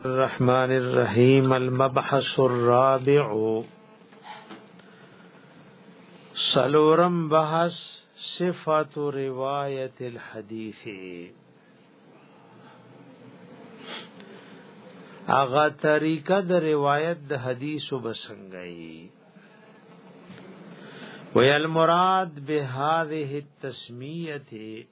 الرحمن الرحیم المبحث الرابع سلورم بحث صفات روایت الحدیث اغا طریقه د روایت د حدیث وبسنګي وی المراد به هذه التسمیه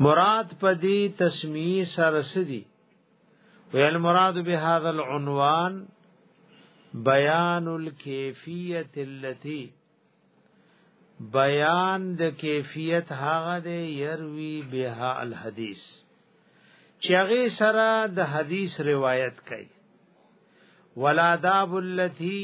مراد پدی تسمیه سره سدی ویل مراد به هذا العنوان بیان الکیفیت اللتی بیان د کیفیت هغه د یروی بها الحدیث چې هغه سره د حدیث روایت کوي ولاداب اللتی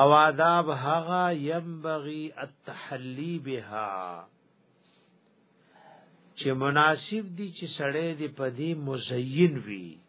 او آداب هغه ينبغي التحلي بها چې مناسب دي چې سړی دی په دې مزین وي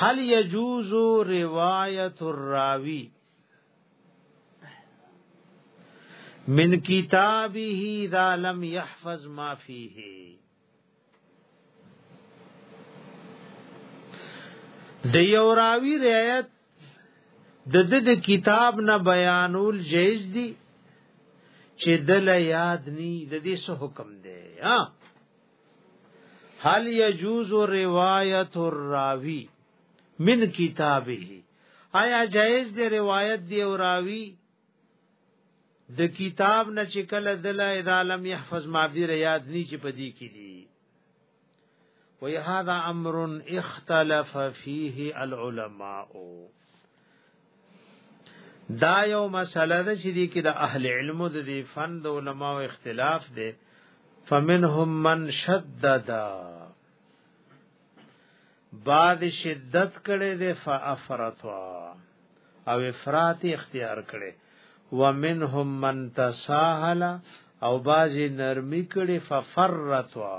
هل یجوز روایت الراوی من کتابه اذا لم يحفظ ما فيه د یو راوی رعایت د د کتاب نه بیانول جایز دي چې دل یاد ني د دې څه حکم دی ها هل یجوز روایت الراوی من کتابه آیا جائز دی روایت دی او راوی د کتاب نه چې کله دل اذا لم يحفظ ما بي رياض ني چې پدی کې دي وي هذا امر اختلف فيه العلماء دا یو مسله ده چې دې کې د اهل علم د دې فن د علماو اختلاف دی فمنهم من شدد بعد شدت کړي د فافرطوا او افراط اختیار کړي ومنهم من تساهل او بعضی نرمی کړي ففرطوا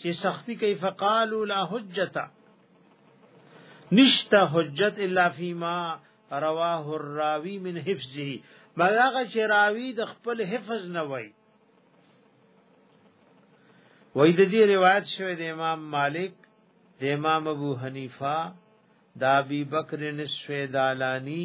چې سختی کوي فقالو لا حجت نشتا حجت الا فيما رواه الراوي من حفظه مګه چې راوي د خپل حفظ نه وای وای د دې روایت شوی د امام مالک د امام ابو حنیفه د ابي بکر نسویدالانی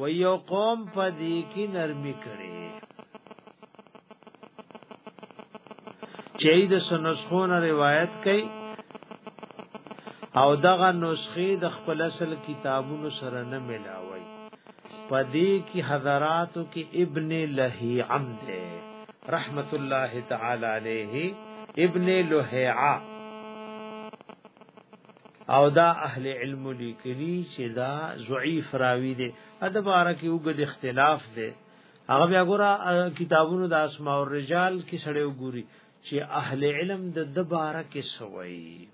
و یو قوم په دې کې نرمي کړي چې د سنسخونه روایت کوي او دغه نسخه د خپل اصل کتابونو سره نه ملاوي په دې کې حضراتو کې ابن لهي عمد رحمت الله تعالی علیه ابن لهيعه او دا اهل علم لیکلی چې دا ضعیف راوی دی اته بار کې وګد اختلاف دی هغه بیا ګوره کتابونو د اسماء الرجال کې سړی وګوري چې اهل علم د د بار کې سوي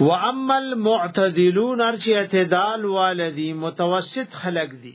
واما المعتدلون ارچ اعتدال والذي متوسط خلق دي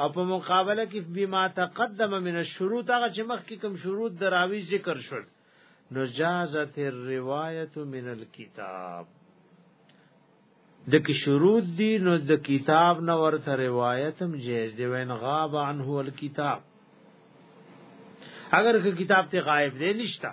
او په مقابله کې بما تقدم من الشروط هغه چې مخکې کوم شروط دراوی ذکر شول نو جازت الروایت من الكتاب دکی شروط دی نو د کتاب نو ورته روایت هم جیز دی وین غاب عنه الكتاب اگر که کتاب ته غائب دی نشتا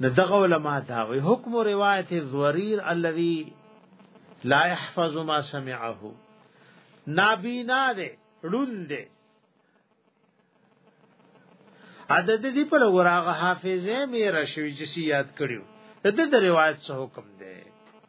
نو دغه علما دا وی حکم روایت زوریر الذي لا يحفظ ما سمعه نابینا دے ړون دے عدد دی پر وراغه حافظه میرا شوی چې یاد کړیو د دې روایت څخه حکم دی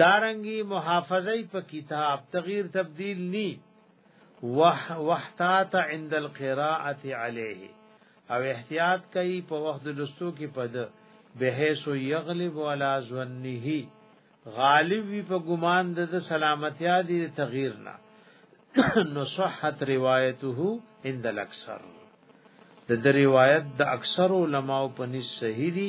دارنګي محافظه په کتاب تغییر تبديل ني وح وحتات عند القراءه عليه او احتیاط کوي په وخت لستو کې پد بحيث يغلب ولا ظنه غالب وی په ګمان د سلامتیا دي تغییر نه نو صحت روایته عند الاکثر د روایت د اکثر علماو په نس صحیح دي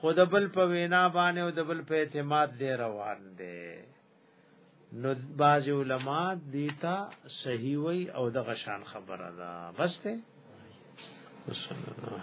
خو د بل په وینا باندې او د بل په اعتماد دی روان دی نو باز علماء دیتا صحیح وی او د غشان خبره ده بس ته صلی الله